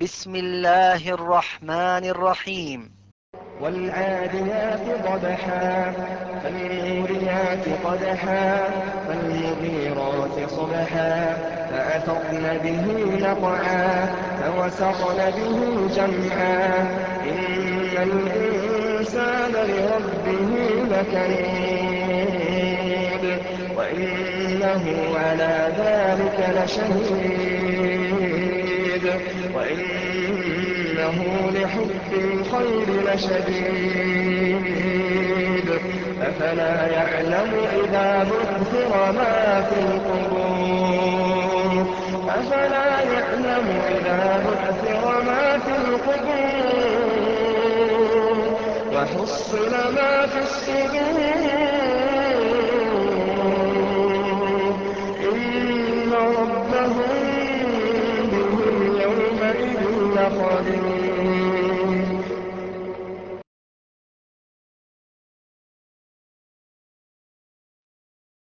بسم الله الرحمن الرحيم. والعاديات ضبحا فالموريات قدحا فالمغيرات صبحا. فأثرن به نقعا فوسطن به جمعا. إن الإنسان لربه لكنود وإنه على ذلك لشهيد. وإنه لحب الخير لشديد. أفلا يعلم إذا بُعْثِرَ مَا في القبور؟ أفلا يعلم إذا بُعْثِرَ ما في القبور؟ وحصل ما في الصدور لخبير